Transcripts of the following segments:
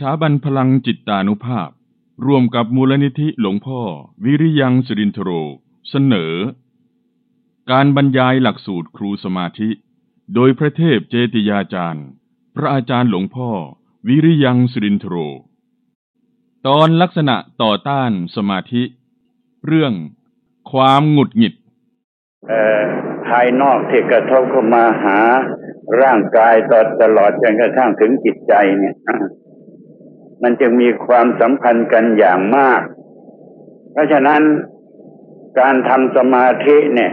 ถาบันพลังจิตตานุภาพ ร่วมกับมูลนิธิหลวงพ่อ วิริยังสิรินทโร เสนอ การบรรยายหลักสูตรครูสมาธิ โดยพระเทพเจติยาจารย์ พระอาจารย์หลวงพ่อ วิริยังสิรินทโร ตอนลักษณะต่อต้านสมาธิ เรื่อง ความหงุดหงิดภายนอกที่กระทบเข้ามาหาร่างกายตลอดจนกระทั่งถึงจิตใจเนี่ย มันจึงมีความสัมพันธ์กันอย่างมาก เพราะฉะนั้นการทำสมาธิเนี่ย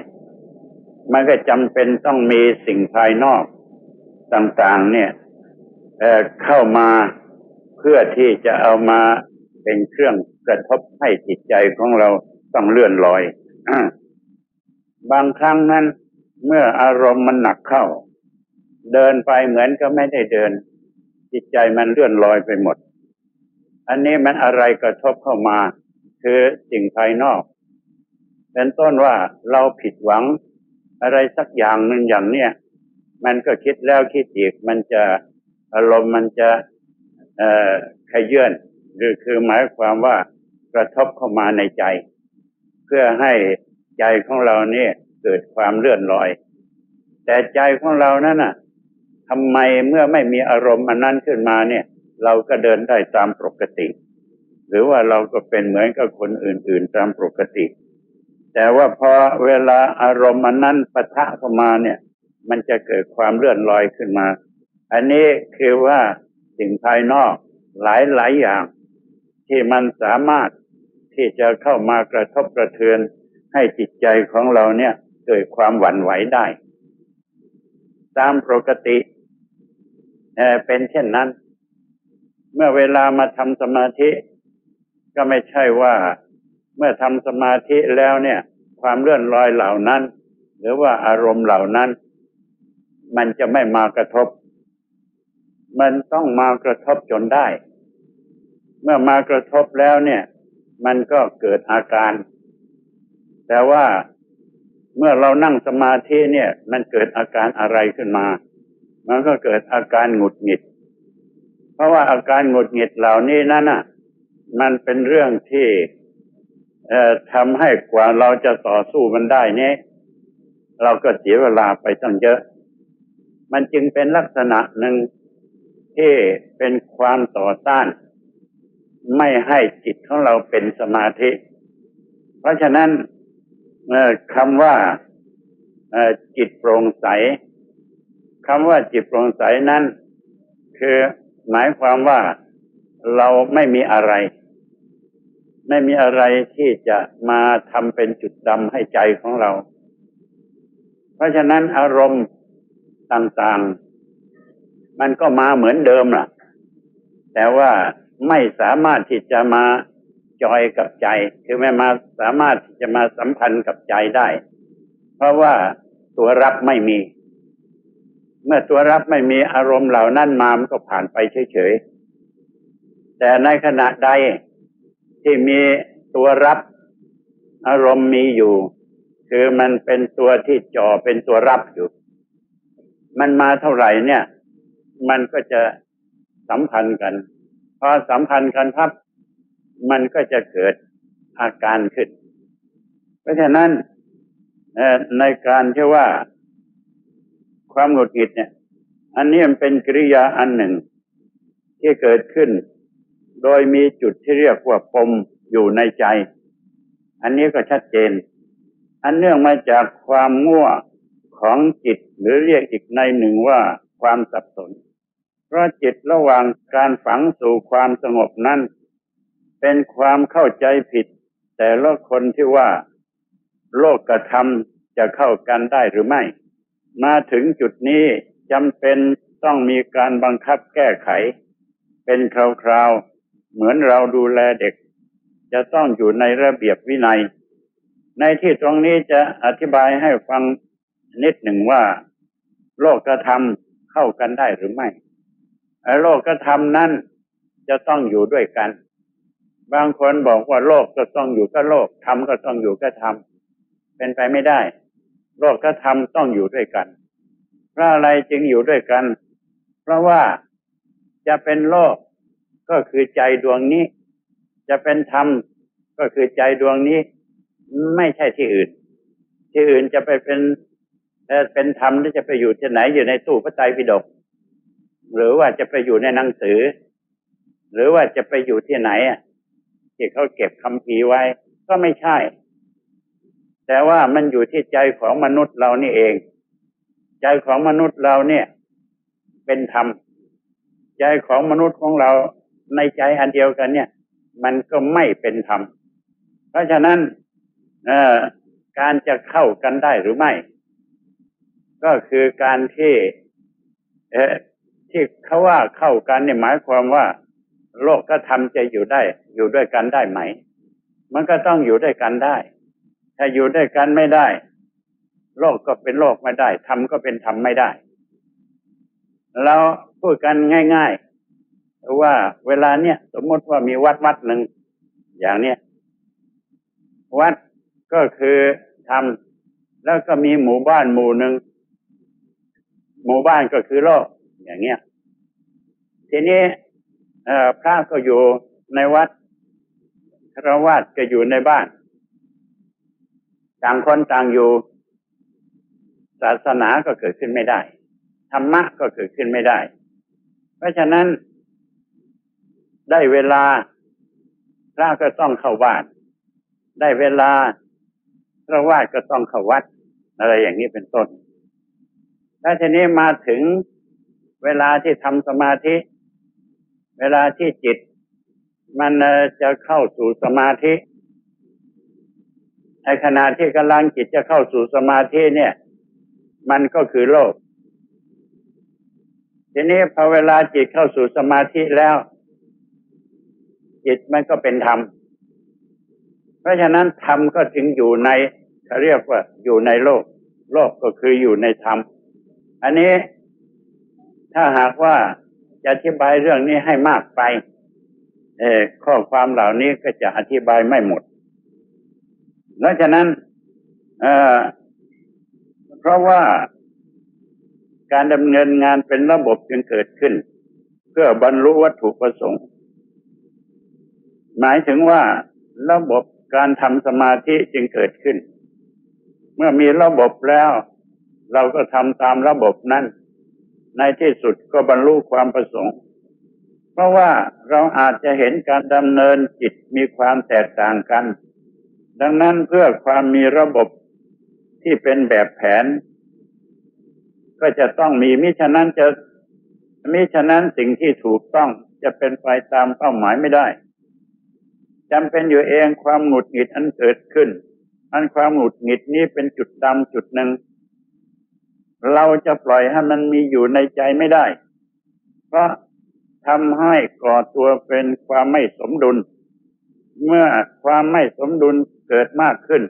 มันก็จำเป็นต้องมีสิ่งภายนอกต่างๆ เนี่ยเเข้ามาเพื่อที่จะเอามาเป็นเครื่องกระทบให้จิตใจของเราต้องเลื่อนลอยบางครั้งนั้น เมื่ออารมณ์มันหนักเข้า เดินไปเหมือนก็ไม่ได้เดิน จิตใจมันเลื่อนลอยไปหมด อันนี้มันอะไรกระทบเข้ามา คือสิ่งภายนอก เป็นต้นว่าเราผิดหวังอะไรสักอย่างหนึ่งอย่างเนี้ยมันก็คิดแล้วคิดอีกมันจะอารมณ์มันจะเอ่อขยื่นหรือคือหมายความว่ากระทบเข้ามาในใจ เพื่อให้ใจของเราเนี่ยเกิดความเลื่อนลอย แต่ใจของเรานั้นน่ะทำไมเมื่อไม่มีอารมณ์อันนั้นขึ้นมาเนี่ย เราก็เดินได้ตามปกติ หรือว่าเราก็เป็นเหมือนกับคนอื่น ๆ ตามปกติ แต่ว่าพอเวลาอารมณ์อันนั้นปะทะเข้ามาเนี่ย มันจะเกิดความเลื่อนลอยขึ้นมา อันนี้คือว่าสิ่งภายนอกหลายหลายอย่าง ที่มันสามารถที่จะเข้ามากระทบกระเทือน ให้จิตใจของเราเนี่ยเกิดความหวั่นไหวได้ ตามปกติเเป็นเช่นนั้น เมื่อเวลามาทำสมาธิ ก็ไม่ใช่ว่า เมื่อทำสมาธิแล้วเนี่ย ความเลื่อนลอยเหล่านั้น หรือว่าอารมณ์เหล่านั้น มันจะไม่มากระทบ มันต้องมากระทบจนได้ เมื่อมากระทบแล้วเนี่ย มันก็เกิดอาการ แต่ว่าเมื่อเรานั่งสมาธิเนี่ย มันเกิดอาการอะไรขึ้นมา มันก็เกิดอาการหงุดหงิด เพราะว่าอาการหงุดหงิดเหล่านี้นั่นน่ะ มันเป็นเรื่องที่เอ่อทำให้กว่าเราจะต่อสู้มันได้เนี่ยเราก็เสียเวลาไปตั้งเยอะ มันจึงเป็นลักษณะหนึ่งที่เป็นความต่อต้าน ไม่ให้จิตของเราเป็นสมาธิ เพราะฉะนั้นคำว่าจิตโปร่งใสคำว่าจิตโปร่งใสนั้น คือ หมายความว่าเราไม่มีอะไร ไม่มีอะไรที่จะมาทำเป็นจุดดำให้ใจของเรา เพราะฉะนั้นอารมณ์ต่างๆ มันก็มาเหมือนเดิมล่ะ แต่ว่าไม่สามารถที่จะมาจอยกับใจ คือไม่มาสามารถที่จะมาสัมพันธ์กับใจได้ เพราะว่าตัวรับไม่มี เมื่อตัวรับไม่มีอารมณ์เหล่านั้นมามันก็ผ่านไปเฉยๆ แต่ในขณะใดที่มีตัวรับอารมณ์มีอยู่ คือมันเป็นตัวที่จ่อเป็นตัวรับอยู่ มันมาเท่าไหร่เนี่ย มันก็จะสัมพันธ์กัน พอสัมพันธ์กันครับ มันก็จะเกิดอาการขึ้น เพราะฉะนั้นในการที่ว่า ความหงุดหงิดเนี่ย อันนี้มันเป็นกิริยาอันหนึ่ง ที่เกิดขึ้น โดยมีจุดที่เรียกว่าปมอยู่ในใจ อันนี้ก็ชัดเจน อันเนื่องมาจากความมั่วของจิตหรือเรียกอีกในหนึ่งว่าความสับสน เพราะจิตระหว่างการฝังสู่ความสงบนั้น เป็นความเข้าใจผิด แต่ละคนที่ว่า โลกกระทำจะเข้ากันได้หรือไม่ มาถึงจุดนี้จำเป็นต้องมีการบังคับแก้ไข เป็นคราวๆ เหมือนเราดูแลเด็ก จะต้องอยู่ในระเบียบวินัย ในที่ตรงนี้จะอธิบายให้ฟังนิดหนึ่งว่า โลกกระทำเข้ากันได้หรือไม่โลกกระทำนั้นจะต้องอยู่ด้วยกัน บางคนบอกว่าโลกก็ต้องอยู่กับโลกธรรมก็ต้องอยู่กับธรรมเป็นไปไม่ได้ โลกกับธรรมต้องอยู่ด้วยกัน เพราะอะไรจึงอยู่ด้วยกัน เพราะว่าจะเป็นโลกก็คือใจดวงนี้ จะเป็นธรรมก็คือใจดวงนี้ไม่ใช่ที่อื่น ที่อื่นจะไปเป็นเป็นธรรมหรือจะไปอยู่ที่ไหนอยู่ในตู้พระไตรปิฎกหรือว่าจะไปอยู่ในหนังสือ หรือว่าจะไปอยู่ที่ไหนอะที่เขาเก็บคำพีไว้ ก็ไม่ใช่ แต่ว่ามันอยู่ที่ใจของมนุษย์เรานี่เอง ใจของมนุษย์เราเนี่ย เป็นธรรม ใจของมนุษย์ของเราในใจอันเดียวกันเนี่ย มันก็ไม่เป็นธรรม เพราะฉะนั้นการจะเข้ากันได้หรือไม่ ก็คือการที่ที่เขาว่าเข้ากันเนี่ยหมายความว่า โลกก็ทำจะอยู่ได้ อยู่ด้วยกันได้ไหม มันก็ต้องอยู่ด้วยกันได้ ถ้าอยู่ด้วยกันไม่ได้ โลกก็เป็นโลกไม่ได้ธรรมก็เป็นธรรมไม่ได้เราพูดกันง่าย ๆ ว่าเวลาเนี้ยสมมติว่ามีวัดวัดหนึ่งอย่างเนี้ยวัดก็คือทำแล้วก็มีหมู่บ้านหมู่หนึ่งหมู่บ้านก็คือโลกอย่างเงี้ยทีนี้พระก็อยู่ในวัดครวาสก็อยู่ในบ้าน ต่างคนต่างอยู่ ศาสนาก็เกิดขึ้นไม่ได้ ธรรมะก็เกิดขึ้นไม่ได้ เพราะฉะนั้นได้เวลาพระก็ต้องเข้าบ้านได้เวลาพระวาสก็ต้องเข้าวัด อะไรอย่างนี้เป็นต้นถ้าทีนี้มาถึงเวลาที่ทำสมาธิ เวลาที่จิต มันจะเข้าสู่สมาธิ ในขณะที่กำลังจิตจะเข้าสู่สมาธิเนี่ย มันก็คือโลก ทีนี้พอเวลาจิตเข้าสู่สมาธิแล้ว จิตมันก็เป็นธรรม เพราะฉะนั้นธรรมก็จึงอยู่ในเขาเรียกว่าอยู่ในโลก โลกก็คืออยู่ในธรรม อันนี้ถ้าหากว่าจะอธิบายเรื่องนี้ให้มากไป เออข้อความเหล่านี้ก็จะอธิบายไม่หมด แล้วฉะนั้นเเพราะว่าการดำเนินงานเป็นระบบจึงเกิดขึ้น เพื่อบรรลุวัตถุประสงค์ หมายถึงว่าระบบการทำสมาธิจึงเกิดขึ้น เมื่อมีระบบแล้ว เราก็ทำตามระบบนั้น ในที่สุดก็บรรลุความประสงค์ เพราะว่าเราอาจจะเห็นการดำเนินจิตมีความแตกต่างกัน ดังนั้นเพื่อความมีระบบที่เป็นแบบแผน ก็จะต้องมีมิฉะนั้นจะมิฉะนั้นสิ่งที่ถูกต้องจะเป็นไปตามเป้าหมายไม่ได้จำเป็นอยู่เองความหงุดหงิดอันเกิดขึ้น อันความหงุดหงิดนี้เป็นจุดดำจุดหนึ่ง เราจะปล่อยให้มันมีอยู่ในใจไม่ได้ เพราะทำให้ก่อตัวเป็นความไม่สมดุล เมื่อความไม่สมดุล เกิดมากขึ้น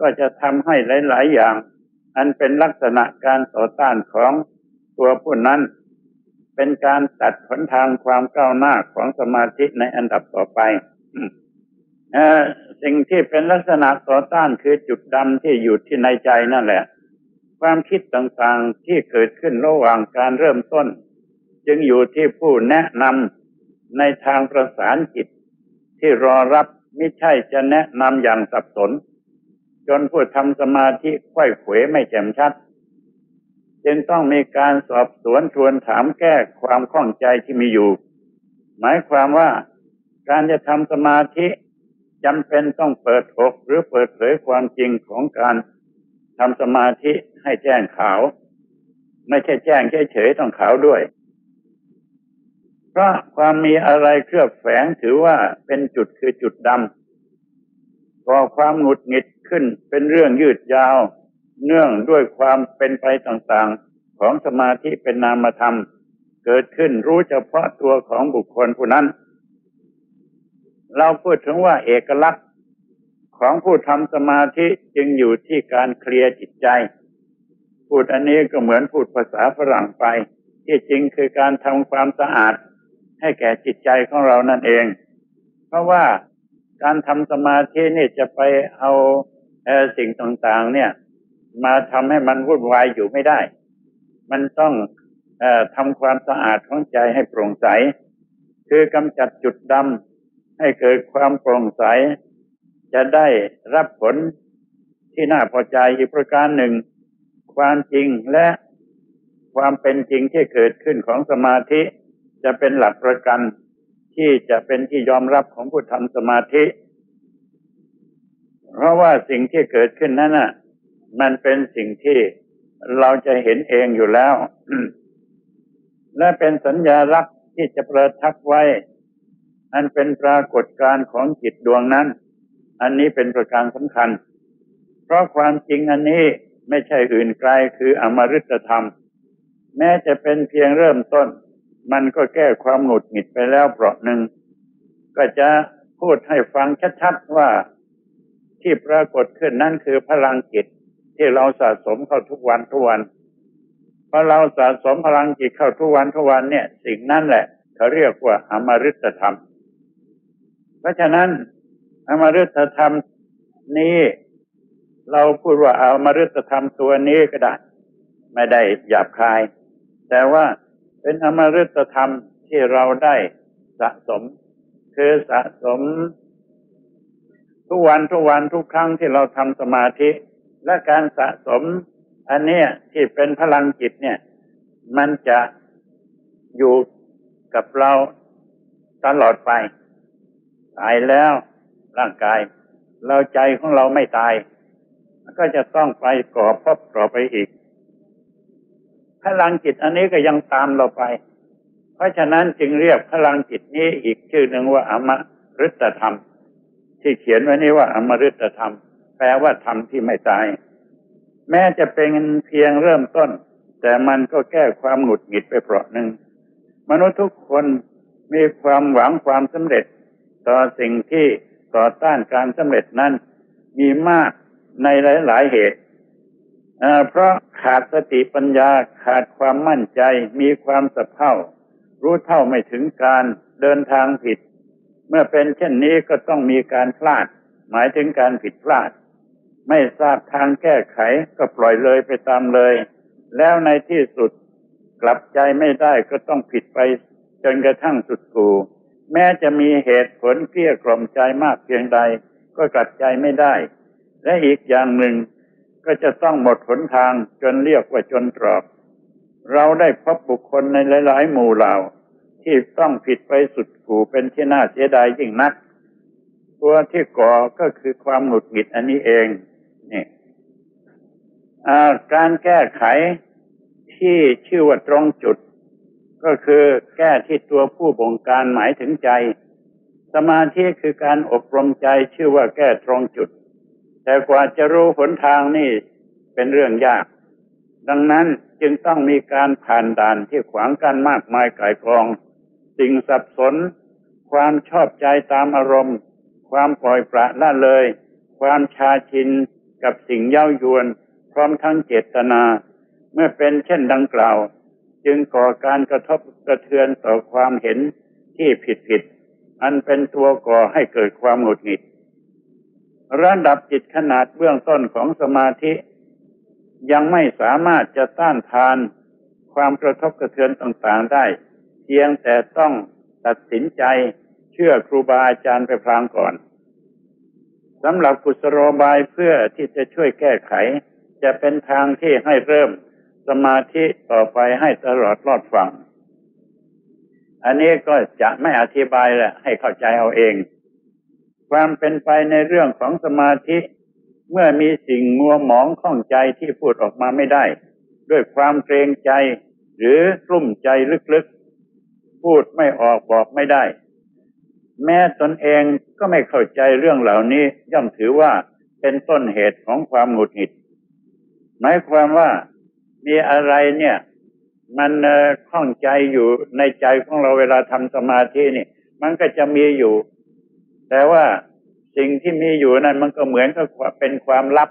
ก็จะทำให้หลาย ๆ อย่าง อันเป็นลักษณะการต่อต้านของตัวผู้นั้น เป็นการตัดผลทางความก้าวหน้าของสมาธิในอันดับต่อไปสิ่งที่เป็นลักษณะต่อต้านคือจุดดำที่อยู่ที่ในใจนั่นแหละ ความคิดต่างๆที่เกิดขึ้นระหว่างการเริ่มต้น จึงอยู่ที่ผู้แนะนำในทางประสานจิตที่รอรับ ไม่ใช่จะแนะนำอย่างสับสน จนผู้ทำสมาธิค่อยเขวไม่แจ่มชัด จึงต้องมีการสอบสวนทวนถามแก้ความข้องใจที่มีอยู่ หมายความว่าการจะทำสมาธิจำเป็นต้องเปิดอกหรือเปิดเผยความจริงของการทำสมาธิให้แจ้งขาว ไม่ใช่แจ้งเฉยๆต้องขาวด้วย เพราะความมีอะไรเคลือบแฝงถือว่าเป็นจุดคือจุดดำก่อความหงุดหงิดขึ้นเป็นเรื่องยืดยาว เนื่องด้วยความเป็นไปต่างๆ ของสมาธิเป็นนามธรรม เกิดขึ้นรู้เฉพาะตัวของบุคคลผู้นั้น เราพูดถึงว่าเอกลักษณ์ของผู้ทำสมาธิจึงอยู่ที่การเคลียร์จิตใจ พูดอันนี้ก็เหมือนพูดภาษาฝรั่งไป ที่จริงคือการทำความสะอาด ให้แก่จิตใจของเรานั่นเอง เพราะว่าการทำสมาธินี่จะไปเอาเอสิ่งต่างๆ เนี่ย มาทำให้มันวุ่นวายอยู่ไม่ได้ มันต้องอทำความสะอาดของใจให้โปร่งใส คือกำจัดจุดดำให้เกิดความโปร่งใส จะได้รับผลที่น่าพอใจอีกประการหนึ่ง ความจริงและความเป็นจริงที่เกิดขึ้นของสมาธิ จะเป็นหลักประกันที่จะเป็นที่ยอมรับของผู้ทำสมาธิ เพราะว่าสิ่งที่เกิดขึ้นนั้นน่ะ มันเป็นสิ่งที่เราจะเห็นเองอยู่แล้ว และเป็นสัญญาลักษณ์ที่จะประทับไว้ อันเป็นปรากฏการณ์ของจิตดวงนั้น อันนี้เป็นประการสำคัญ เพราะความจริงอันนี้ไม่ใช่อื่นไกลคืออมฤตธรรม แม้จะเป็นเพียงเริ่มต้น มันก็แก้ความหงุดหงิดไปแล้วเปราะหนึ่ง ก็จะพูดให้ฟังชัดๆว่าที่ปรากฏขึ้นนั่นคือพลังจิตที่เราสะสมเข้าทุกวันทุกวันพอเราสะสมพลังจิตเข้าทุกวันทุกวันเนี่ย สิ่งนั้นแหละเขาเรียกว่าอมฤตธรรม เพราะฉะนั้นอมฤตธรรมนี้ เราพูดว่าอมฤตธรรมตัวนี้ก็ได้ ไม่ได้หยาบคาย แต่ว่า เป็นอมฤตธรรมที่เราได้สะสม คือสะสม ทุกวันทุกวันทุกครั้งที่เราทำสมาธิ และการสะสม อันเนี้ยที่เป็นพลังจิตเนี่ย มันจะอยู่กับเราตลอดไป ตายแล้วร่างกาย เราใจของเราไม่ตาย ก็จะต้องไปก่อพบต่อไปอีก พลังจิตอันนี้ก็ยังตามเราไป เพราะฉะนั้นจึงเรียกพลังจิตนี้อีกชื่อหนึ่งว่าอมฤตธรรม ที่เขียนไว้นี้ว่าอมฤตธรรม แปลว่าธรรมที่ไม่ตาย แม้จะเป็นเพียงเริ่มต้น แต่มันก็แก้ความหงุดหงิดไปเปราะหนึ่งมนุษย์ทุกคนมีความหวังความสำเร็จ ต่อสิ่งที่ต่อต้านการสำเร็จนั้น มีมากในหลาย ๆ เหตุ เพราะขาดสติปัญญาขาดความมั่นใจ มีความสะเพร่ารู้เท่าไม่ถึงการเดินทางผิด เมื่อเป็นเช่นนี้ก็ต้องมีการพลาด หมายถึงการผิดพลาด ไม่ทราบทางแก้ไขก็ปล่อยเลยไปตามเลย แล้วในที่สุดกลับใจไม่ได้ก็ต้องผิดไปจนกระทั่งสุดกูแม้จะมีเหตุผลเกลี้ยกล่อมใจมากเพียงใด ก็กลับใจไม่ได้ และอีกอย่างหนึ่ง ก็จะต้องหมดหนทางจนเรียกว่าจนตรอก เราได้พบบุคคลในหลาย ๆ หมู่เหล่า ที่ต้องผิดไปสุดกู่เป็นที่น่าเสียดายยิ่งนัก ตัวที่ก่อก็คือความหงุดหงิดอันนี้เองนี่การแก้ไขที่ชื่อว่าตรงจุด ก็คือแก้ที่ตัวผู้บงการหมายถึงใจ สมาธิคือการอบรมใจชื่อว่าแก้ตรงจุด แต่กว่าจะรู้หนทางนี่เป็นเรื่องยาก ดังนั้นจึงต้องมีการผ่านด่านที่ขวางกันมากมายไก่กอง สิ่งสับสน ความชอบใจตามอารมณ์ ความปล่อยปละละเลย ความชาชินกับสิ่งเย้ายวน พร้อมทั้งเจตนา เมื่อเป็นเช่นดังกล่าว จึงก่อการกระทบกระเทือนต่อความเห็นที่ผิดผิดอันเป็นตัวก่อให้เกิดความหงุดหงิด ระดับจิตขนาดเบื้องต้นของสมาธิ ยังไม่สามารถจะต้านทานความกระทบกระเทือนต่างๆได้ เพียงแต่ต้องตัดสินใจเชื่อครูบาอาจารย์ไปพลางก่อนสำหรับกุศโลบายเพื่อที่จะช่วยแก้ไข จะเป็นทางที่ให้เริ่มสมาธิต่อไปให้ตลอดรอดฟัง อันนี้ก็จะไม่อธิบายแหละให้เข้าใจเอาเอง ความเป็นไปในเรื่องของสมาธิ เมื่อมีสิ่งงัวหมองข้องใจที่พูดออกมาไม่ได้ ด้วยความเกรงใจ หรือกลุ่มใจลึกๆ พูดไม่ออกบอกไม่ได้ แม้ตนเองก็ไม่เข้าใจเรื่องเหล่านี้ย่อมถือว่าเป็นต้นเหตุของความหงุดหงิดหมายความว่ามีอะไรเนี่ย มันข้องใจอยู่ในใจของเราเวลาทำสมาธินี่ มันก็จะมีอยู่ แต่ว่าสิ่งที่มีอยู่นั้นมันก็เหมือนกับเป็นความลับ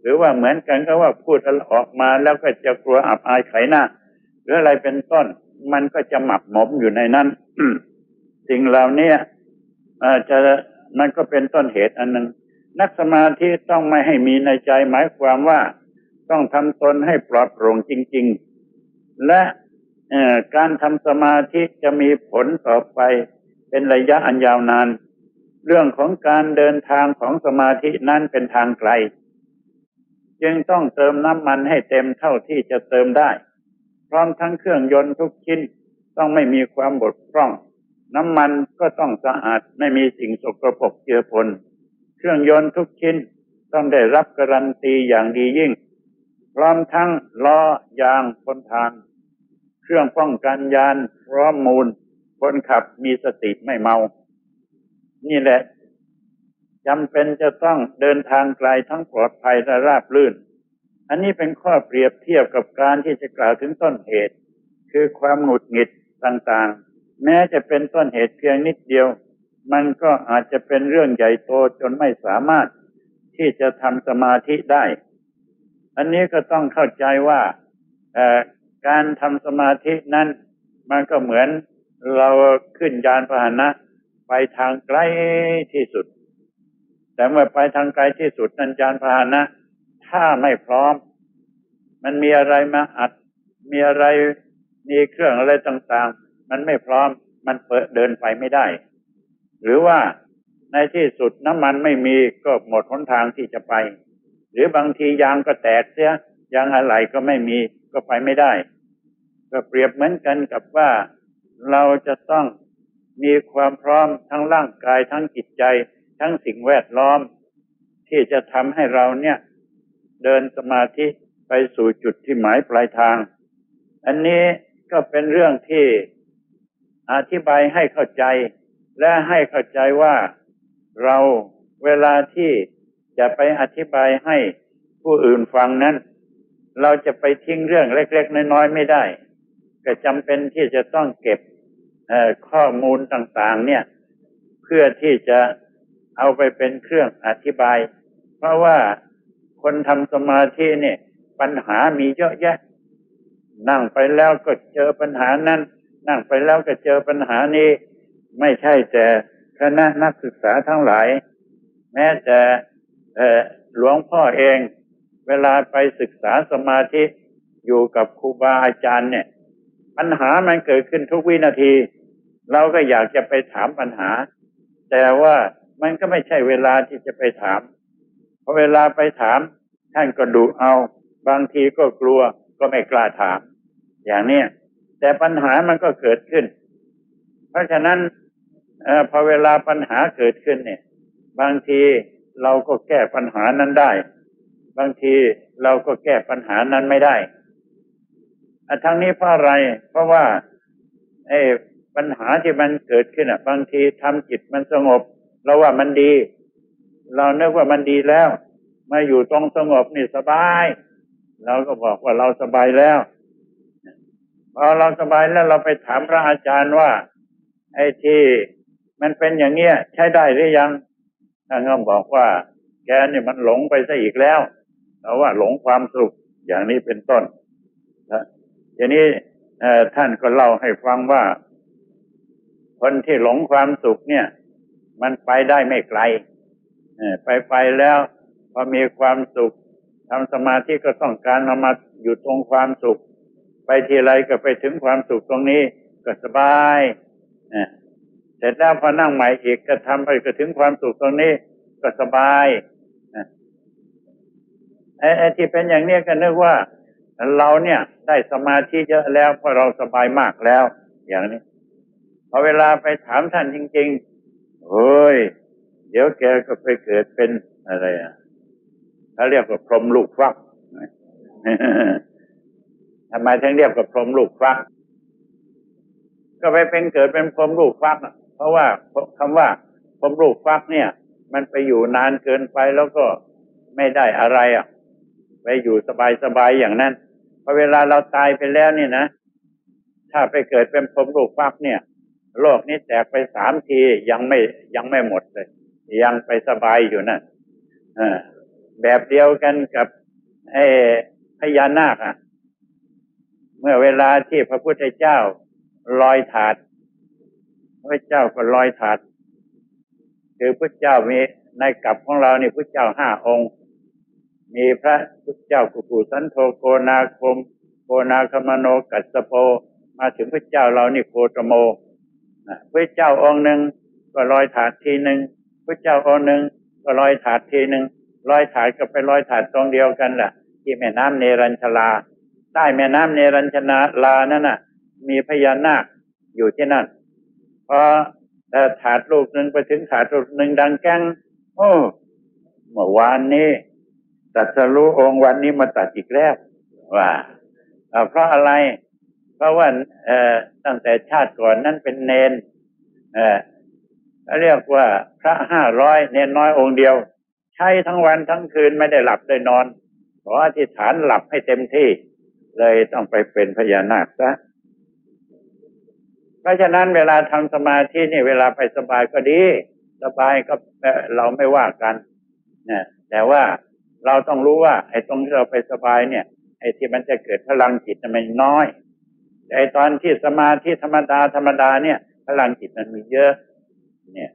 หรือว่าเหมือนกันก็ว่าพูดออกมาแล้วก็จะกลัวอับอายไขหน้า หรืออะไรเป็นต้น มันก็จะหมักหมมอยู่ในนั้นสิ่งเหล่านี้อาจจะมันก็เป็นต้นเหตุอันหนึ่งนักสมาธิต้องไม่ให้มีในใจหมายความว่าต้องทำตนให้ปลอดโปร่งจริง ๆ และการทำสมาธิจะมีผลต่อไปเป็นระยะอันยาวนาน เรื่องของการเดินทางของสมาธินั้นเป็นทางไกล จึงต้องเติมน้ำมันให้เต็มเท่าที่จะเติมได้ พร้อมทั้งเครื่องยนต์ทุกชิ้นต้องไม่มีความบดพร่อง น้ำมันก็ต้องสะอาดไม่มีสิ่งสกปรกเจือปนเครื่องยนต์ทุกชิ้นต้องได้รับการันตีอย่างดียิ่ง พร้อมทั้งล้อยางคนทางเครื่องป้องกันยานพร้อมมูลคนขับมีสติไม่เมา นี่แหละจำเป็นจะต้องเดินทางไกลทั้งปลอดภัยและราบรื่น อันนี้เป็นข้อเปรียบเทียบกับการที่จะกล่าวถึงต้นเหตุ คือความหงุดหงิดต่างๆ แม้จะเป็นต้นเหตุเพียงนิดเดียว มันก็อาจจะเป็นเรื่องใหญ่โตจนไม่สามารถที่จะทำสมาธิได้ อันนี้ก็ต้องเข้าใจว่าการทำสมาธินั้น มันก็เหมือนเราขึ้นยานพาหนะ ไปทางไกลที่สุด แต่เมื่อไปทางไกลที่สุดนั้นยานพาหนะ ถ้าไม่พร้อม มันมีอะไรมาอัด มีอะไรมีเครื่องอะไรต่างๆ มันไม่พร้อมมันเปิดเดินไปไม่ได้ หรือว่าในที่สุดน้ำมันไม่มีก็หมดหนทางที่จะไป หรือบางทียางก็แตกเสียยางอะไรก็ไม่มีก็ไปไม่ได้ ก็เปรียบเหมือนกันกับว่าเราจะต้อง มีความพร้อมทั้งร่างกายทั้งจิตใจ ทั้งสิ่งแวดล้อม ที่จะทำให้เราเนี่ย เดินสมาธิไปสู่จุดที่หมายปลายทาง อันนี้ก็เป็นเรื่องที่อธิบายให้เข้าใจ และให้เข้าใจว่าเราเวลาที่จะไปอธิบายให้ผู้อื่นฟังนั้น เราจะไปทิ้งเรื่องเล็ก ๆ น้อยๆไม่ได้ ก็จำเป็นที่จะต้องเก็บ ข้อมูลต่างๆ เนี่ย เพื่อที่จะเอาไปเป็นเครื่องอธิบาย เพราะว่าคนทำสมาธิเนี่ย ปัญหามีเยอะแยะ นั่งไปแล้วก็เจอปัญหานั้น นั่งไปแล้วก็เจอปัญหานี้ ไม่ใช่แต่คณะนักศึกษาทั้งหลาย แม้แต่หลวงพ่อเอง เวลาไปศึกษาสมาธิอยู่กับครูบาอาจารย์เนี่ย ปัญหามันเกิดขึ้นทุกวินาที เราก็อยากจะไปถามปัญหา แต่ว่ามันก็ไม่ใช่เวลาที่จะไปถามพอเวลาไปถาม ท่านก็ดุเอา บางทีก็กลัวก็ไม่กล้าถาม อย่างเนี้ยแต่ปัญหามันก็เกิดขึ้น เพราะฉะนั้นอพอเวลาปัญหาเกิดขึ้นเนี่ย บางทีเราก็แก้ปัญหานั้นได้ บางทีเราก็แก้ปัญหานั้นไม่ได้ทั้งนี้เพราะอะไร เพราะว่าไอ้ ปัญหาที่มันเกิดขึ้นอะ บางทีทำจิตมันสงบ เราว่ามันดี เราเนึกว่ามันดีแล้ว มาอยู่ตรงสงบนี่สบายเราก็บอกว่าเราสบายแล้วพอเราสบายแล้วเราไปถามพระอาจารย์ว่า ไอ้ที่มันเป็นอย่างเงี้ย ใช้ได้หรือยังท่านก็บอกว่า แกนี่มันหลงไปซะอีกแล้วเราว่าหลงความสุขอย่างนี้เป็นต้นทีนี้ท่านก็เล่าให้ฟังว่า คนที่หลงความสุขเนี่ย มันไปได้ไม่ไกลไปไปแล้วพอมีความสุขทำสมาธิก็ต้องการนมาอยู่ตรงความสุข ไปทีไรก็ไปถึงความสุขตรงนี้ก็สบายเสร็จแล้วพอนั่งใหม่อีกก็ทำไปก็ถึงความสุขตรงนี้ก็สบายไอ้ที่เป็นอย่างนี้ก็นึกว่า เราเนี่ยได้สมาธิเยอะแล้วเพราะเราสบายมากแล้ว อย่างนี้ พอเวลาไปถามท่านจริงๆเฮ้ย เดี๋ยวแกก็ไปเกิดเป็นอะไรอะเขาเรียกว่าพรหมลูกฟักทำไมถึงเรียกว่าพรหมลูกฟัก ก็ไปเป็นเกิดเป็นพรหมลูกฟักเพราะว่าคำว่าพรหมลูกฟักเนี่ย มันไปอยู่นานเกินไปแล้วก็ไม่ได้อะไรอะ ไปอยู่สบายๆอย่างนั้นพอเวลาเราตายไปแล้วนี่นะ ถ้าไปเกิดเป็นพรมลูกฟักเนี่ย โลกนี้แตกไปสามทียังไม่ยังไม่หมดเลย ยังไปสบายอยู่นะ่ะแบบเดียวกันกับไอ้พญานาคอะเมื่อเวลาที่พระพุทธเจ้าลอยถาดพระเจ้าก็ลอยถาดคือพระเจ้ามีในกลับของเรานี่พระเจ้าห้าองค์ มีพระพุทธเจ้ากุกุสันโธโกนาคม โกนาคมโนกัสโป มาถึงพระเจ้าเรานี่โคตโม พระเจ้าองค์หนึ่งก็ลอยถาดทีหนึ่งพระเจ้าองค์หนึ่งก็ลอยถาดทีหนึ่งลอยถาดก็ไปลอยถาดตรงเดียวกันแหละที่แม่น้ำเนรัญชลา ใต้แม่น้ำเนรัญชนาลานั่นน่ะ มีพญานาคอยู่ที่นั่นพอถาดลูกหนึ่งไปถึงถาดลูกหนึ่งดังแก้งโอ้เมื่อวานนี้ตัดสรู้องค์วันนี้มาตัดอีกแล้วว่าเพราะอะไร เพราะว่าตั้งแต่ชาติก่อนนั้นเป็นเนนเเรียกว่าพระห้าร้อยเนนน้อยองค์เดียว ใช้ทั้งวันทั้งคืนไม่ได้หลับได้นอน ขออธิษฐานหลับให้เต็มที่ เลยต้องไปเป็นพญานาคซะเพราะฉะนั้นเวลาทำสมาธินี่เวลาไปสบายก็ดี สบายก็เราไม่ว่ากันนะแต่ว่าเราต้องรู้ว่า ไอ้ตรงที่เราไปสบายเนี่ย ไอ้ที่มันจะเกิดพลังจิตมันน้อย ไอตอนที่สมาธิธรรมดาธรรมดาเนี่ย พลังจิตมันมีเยอะ เนี่ย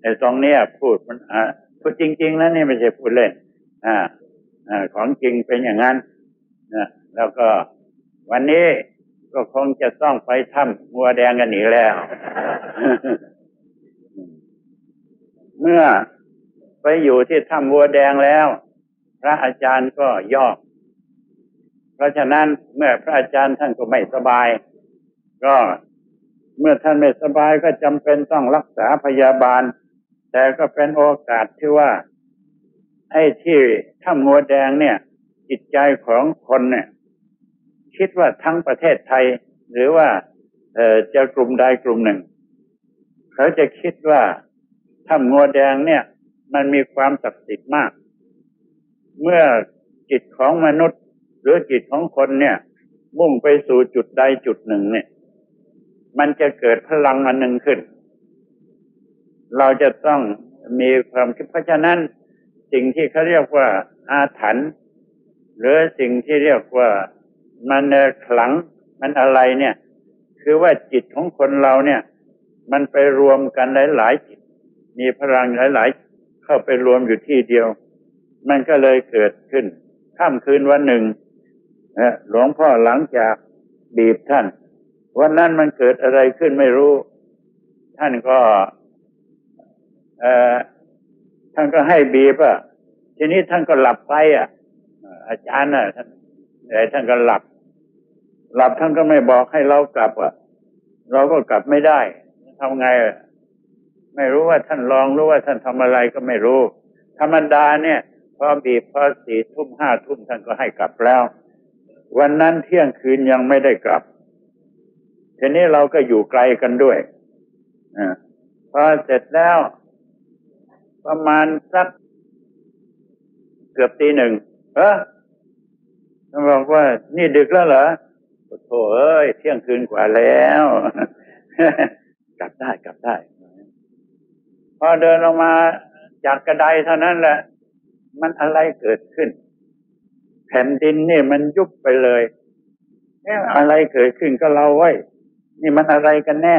ไอตรงเนี้ยพูดมันอ่าพูดจริงๆนะนี่ไม่ใช่พูดเล่น อ่า อ่า ของจริงเป็นอย่างนั้นนะแล้วก็วันนี้ก็คงจะต้องไปถ้ำมัวแดงกันหนีแล้ว เมื่อไปอยู่ที่ถ้ำวัวแดงแล้ว พระอาจารย์ก็ย่อ เพราะฉะนั้นเมื่อพระอาจารย์ท่านก็ไม่สบาย ก็เมื่อท่านไม่สบายก็จำเป็นต้องรักษาพยาบาล แต่ก็เป็นโอกาสที่ว่าไอ้ที่ถ้ำงัวแดงเนี่ย จิตใจของคนเนี่ย คิดว่าทั้งประเทศไทย หรือว่า เออจะกลุ่มใดกลุ่มหนึ่ง เขาจะคิดว่าถ้ำงัวแดงเนี่ย มันมีความศักดิ์สิทธิ์มาก เมื่อจิตของมนุษย์ หรือจิตของคนเนี่ย มุ่งไปสู่จุดใดจุดหนึ่งเนี่ย มันจะเกิดพลังอันหนึ่งขึ้น เราจะต้องมีความคิดเพราะฉะนั้นสิ่งที่เขาเรียกว่าอาถรรพ์หรือสิ่งที่เรียกว่ามันขลังมันอะไรเนี่ย คือว่าจิตของคนเราเนี่ย มันไปรวมกันหลายๆจิต มีพลังหลาย ๆ เข้าไปรวมอยู่ที่เดียว มันก็เลยเกิดขึ้นค่ำคืนวันหนึ่ง หลวงพ่อหลังจากบีบท่าน วันนั้นมันเกิดอะไรขึ้นไม่รู้ ท่านก็ท่านก็ให้บีบอะทีนี้ท่านก็หลับไปอะ อาจารย์น่ะท่านแต่ท่านก็หลับ หลับท่านก็ไม่บอกให้เรากลับอะ เราก็กลับไม่ได้ทำไงไม่รู้ว่าท่านลองรู้ว่าท่านทำอะไรก็ไม่รู้ ธรรมดาเนี่ยพอบีบพอสี่ทุ่มห้าทุ่มท่านก็ให้กลับแล้ว วันนั้นเที่ยงคืนยังไม่ได้กลับ ทีนี้เราก็อยู่ไกลกันด้วยอพอเสร็จแล้ว ประมาณสักเกือบตีหนึ่งเออเขาบอกว่า นี่ดึกแล้วเหรอโถเอ้ยเที่ยงคืนกว่าแล้ว กลับได้กลับได้ พอเดินออกมาจากกระไดเท่านั้นแหละ มันอะไรเกิดขึ้น แผ่นดินนี่มันยุบไปเลยเอ๊ะอะไรเกิดขึ้นก็เราไว้ นี่มันอะไรกันแน่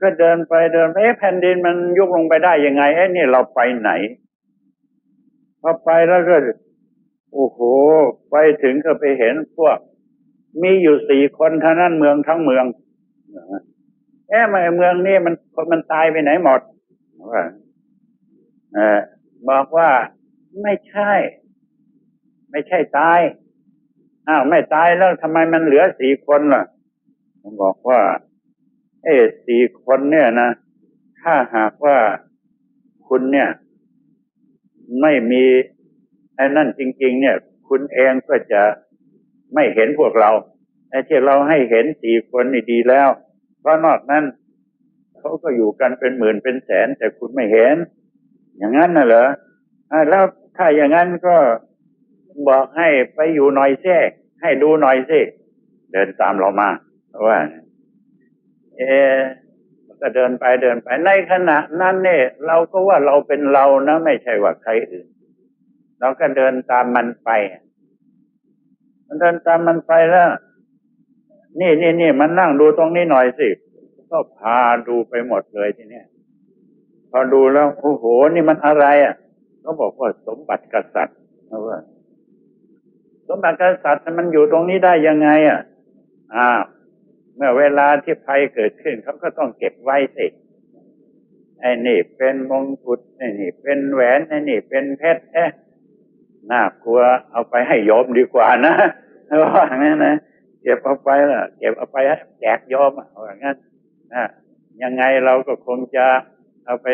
ก็เดินไปเดินไปแผ่นดินมันยุบลงไปได้ยังไงเอ๊ะนี่เราไปไหนพอไปแล้วก็โอ้โห ไปถึงก็ไปเห็นพวก มีอยู่สี่คนเท่านั้นเมืองทั้งเมืองเอ๊ะมาเมืองนี้มันคนมันตายไปไหนหมดว่าเออบอกว่าไม่ใช่ ไม่ใช่ตายอ้าวไม่ตายแล้วทำไมมันเหลือสี่คนล่ะผมบอกว่า เอ้สี่คนเนี่ยนะถ้าหากว่าคุณเนี่ย ไม่มีไอ้นั่นจริง ๆ เนี่ย คุณเองก็จะไม่เห็นพวกเราไอ้ที่เราให้เห็นสี่คนนี่ดีแล้ว เพราะนอกนั้นเขาก็อยู่กันเป็นหมื่นเป็นแสน แต่คุณไม่เห็น อย่างนั้นน่ะเหรอแล้วถ้าอย่างนั้นก็ บอกให้ไปอยู่หน่อยเซ่ให้ดูหน่อยสิเดินตามเรามาว่า เอก็เดินไปเดินไปในขณะนั้นเนี่ย เราก็ว่าเราเป็นเรานะไม่ใช่ว่าใครอื่น เราก็เดินตามมันไป มันเดินตามมันไปแล้วนี่นี่นี่มันนั่งดูตรงนี้หน่อยสิก็พาดูไปหมดเลยทีเนี้ยพอดูแล้วโอ้โห นี่มันอะไรอะเขาบอกว่าสมบัติกษัตริย์เขาว่า สมบัติกษัตริย์มันอยู่ตรงนี้ได้ยังไง อะอ้าเมื่อเวลาที่ภัยเกิดขึ้นเขาก็ต้องเก็บไว้สิไอ้นี่เป็นมงกุฎไอ้นี่ เป็นแหวนไอ้นี่ เป็นเพชรเอ๊ะน่ากลัวเอาไปให้โยมดีกว่านะว่างั้นนะเก็บเอาไปละเก็บเอาไปแจกโยมว่างั้นนะยังไงเราก็คงจะเอาไป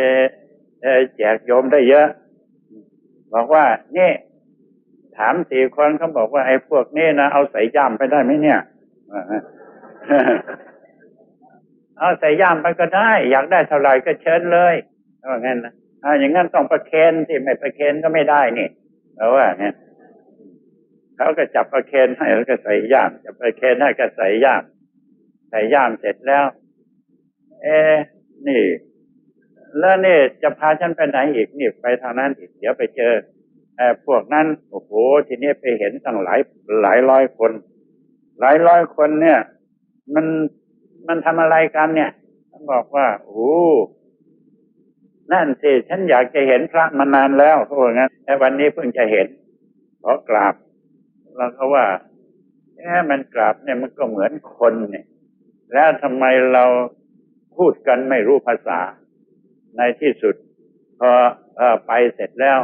แจกโยมได้เยอะ บอกว่าเนี่ ถามสี่คนเขาบอกว่าไอ้พวกนี้นะเอาใส่ย่ามไปได้ไหมเนี่ยเอาใส่ย่ามไปก็ได้ อยากได้เท่าไหร่ก็เชิญเลยว่างั้นนะถ้าอย่างนั้นต้องประเคนที่ไม่ประเคนก็ไม่ได้นี่เพราะว่าเนี่ยเขาก็จับประเคนให้แล้วก็ใส่ย่ามจับประเคนให้ก็ใส่ย่ามใส่ย่ามเสร็จแล้ว เอ๊นี่ แล้วนี่จะพาฉันไปไหนอีกนี่ไปทางนั้นอีกเดี๋ยวไปเจอ พวกนั้นโอ้โหทีนี้ไปเห็นตั้งหลายหลายร้อยคน หลายร้อยคนเนี่ย มันมันทำอะไรกันเนี่ยบอกว่าโอ้นั่นสิฉันอยากจะเห็นพระมานานแล้วเขาบอกงั้นแต่วันนี้เพิ่งจะเห็นขอกราบแล้วเขาว่าแหมมันกราบเนี่ยมันก็เหมือนคนเนี่ย แล้วทำไมเราพูดกันไม่รู้ภาษา ในที่สุดพออไปเสร็จแล้ว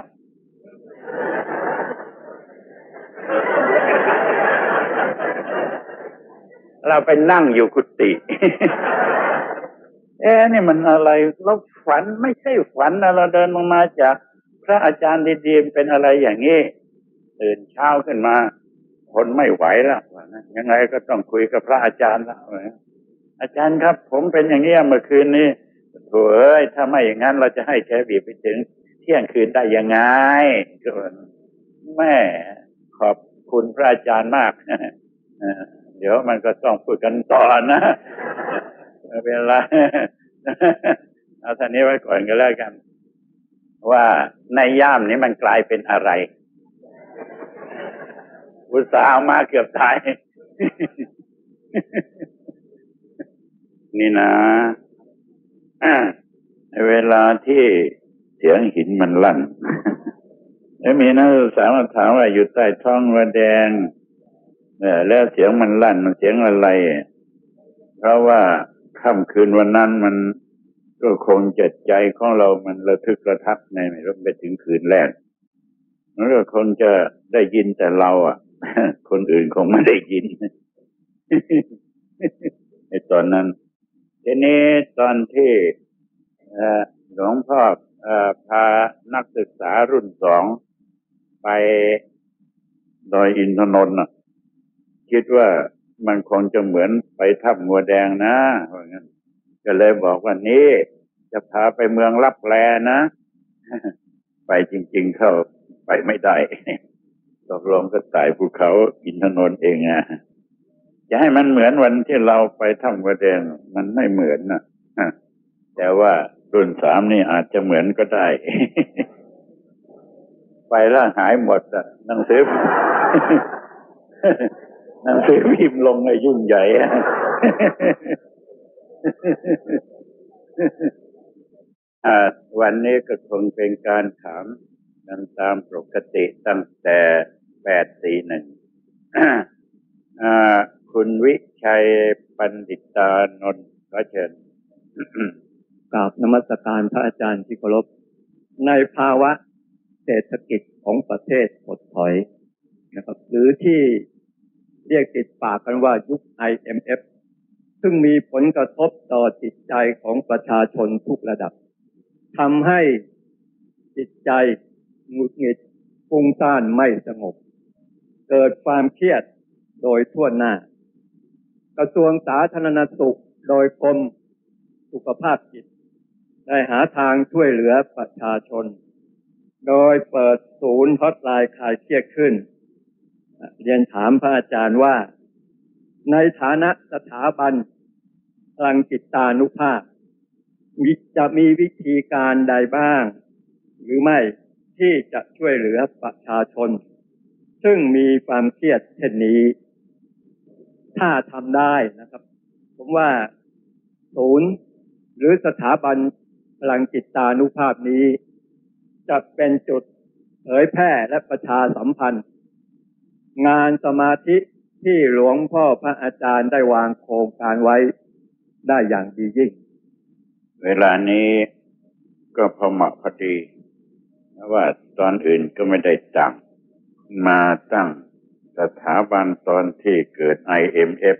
เราไปนั่งอยู่กุฏิเอ๊นี่มันอะไรเราฝันไม่ใช่ฝันนะเราเดินมามาจาก พระอาจารย์ดีๆเป็นอะไรอย่างนี้ตื่นเช้าขึ้นมาคนไม่ไหวแล้วยังไงก็ต้องคุยกับพระอาจารย์แล้วอาจารย์ครับ ผมเป็นอย่างนี้เมื่อคืนนี้โถ่เอ้ยถ้าไม่อย่างนั้นเราจะให้แคบีไปถึง เที่ยงคืนได้ยังไงก็แม่ขอบคุณพระอาจารย์มากเดี๋ยวมันก็ต้องพูดกันต่อนะเวลาเอาท่านี้ไว้ก่อนก็แล้วกัน ว่าในย่ามนี้มันกลายเป็นอะไรอุตส่าห์มาเกือบตาย นี่นะเวลาที่ เสียงหินมันลั่นแล้วมีนักศึกษามาถามว่าอยู่ใต้ท้องระแดงแล้วเสียงมันลั่นมันเสียงอะไร เพราะว่าค่ำคืนวันนั้นมันก็คงจะใจของเรามันระทึกระทับในไม่รู้ไปถึงคืนแรกมันก็คงจะได้ยินแต่เราอะ คนอื่นคงไม่ได้ยินในตอนนั้นทีนี้ตอนที่หลวงพ่อ พานักศึกษารุ่นสองไปดอยอินทนนท์คิดว่ามันคงจะเหมือนไปทับงัวแดงนะว่างั้นก็เลยบอกว่านี่จะพาไปเมืองลับแลนะ ไปจริง ๆ เข้าไปไม่ได้ตกลงก็ตายภูเขาอินทนนท์เองอะจะให้มันเหมือนวันที่เราไปถ้ำงัวแดง มันไม่เหมือนนะแต่ว่ารุ่นสามนี่อาจจะเหมือนก็ได้ ไปแล้วหายหมดอะหนังสือหนังสือพิมพ์ลงในยุ่งใหญ่วันนี้ก็คงเป็นการถามกันตามปกติตั้งแต่แปดสี่หนึ่งคุณวิชัยปันดิตานนท์ขอเชิญ ราบนมัสการพระอาจารย์ที่เคารพในภาวะเศรษฐกิจของประเทศถดถอยนะครับ หรือที่เรียกติดปากกันว่ายุค IMF ซึ่งมีผลกระทบต่อจิตใจของประชาชนทุกระดับทำให้จิตใจหงุดหงิดฟุ้งซ่านไม่สงบ เกิดความเครียดโดยทั่วหน้า กระทรวงสาธารณสุขโดยกรมสุขภาพจิต ได้หาทางช่วยเหลือประชาชน โดยเปิดศูนย์ฮอตไลน์คลายเครียดขึ้น เรียนถามพระอาจารย์ว่า ในฐานะสถาบันพลังจิตตานุภาพจะมีวิธีการใดบ้าง หรือไม่ที่จะช่วยเหลือประชาชน ซึ่งมีความเครียดเช่นนี้ ถ้าทำได้นะครับ ผมว่าศูนย์หรือสถาบัน พลังจิตตานุภาพนี้ จะเป็นจุดเผยแพร่และประชาสัมพันธ์ งานสมาธิที่หลวงพ่อพระอาจารย์ได้วางโครงการไว้ได้อย่างดียิ่ง เวลานี้ก็พอเหมาะพอดีว่าตอนอื่นก็ไม่ได้ตั้งมาตั้งสถาบันตอนที่เกิด IMF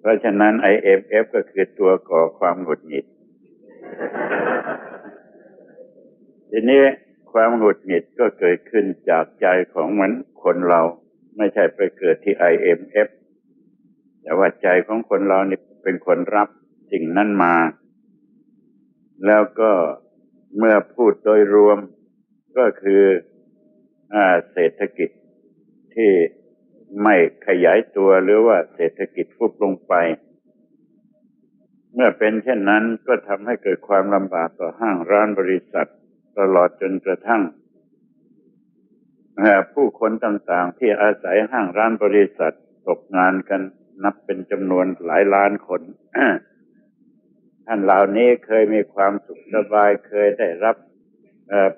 เพราะฉะนั้น IMF ก็คือตัวก่อความหงุดหงิด ทีนี้ความหงุดหงิดก็เกิดขึ้นจากใจของมันคนเรา ไม่ใช่ไปเกิดที่ IMF แต่ว่าใจของคนเรานี่เป็นคนรับสิ่งนั้นมา แล้วก็เมื่อพูดโดยรวมก็คืออเศรษฐกิจที่ไม่ขยายตัวหรือว่าเศรษฐกิจฟุบลงไป เมื่อเป็นเช่นนั้นก็ทำให้เกิดความลำบากต่อห้างร้านบริษัท ตลอดจนกระทั่งผู้คนต่างๆ ที่อาศัยห้างร้านบริษัทตกงานกันนับเป็นจำนวนหลายล้านคนท่านเหล่านี้เคยมีความสุขสบายเคยได้รับ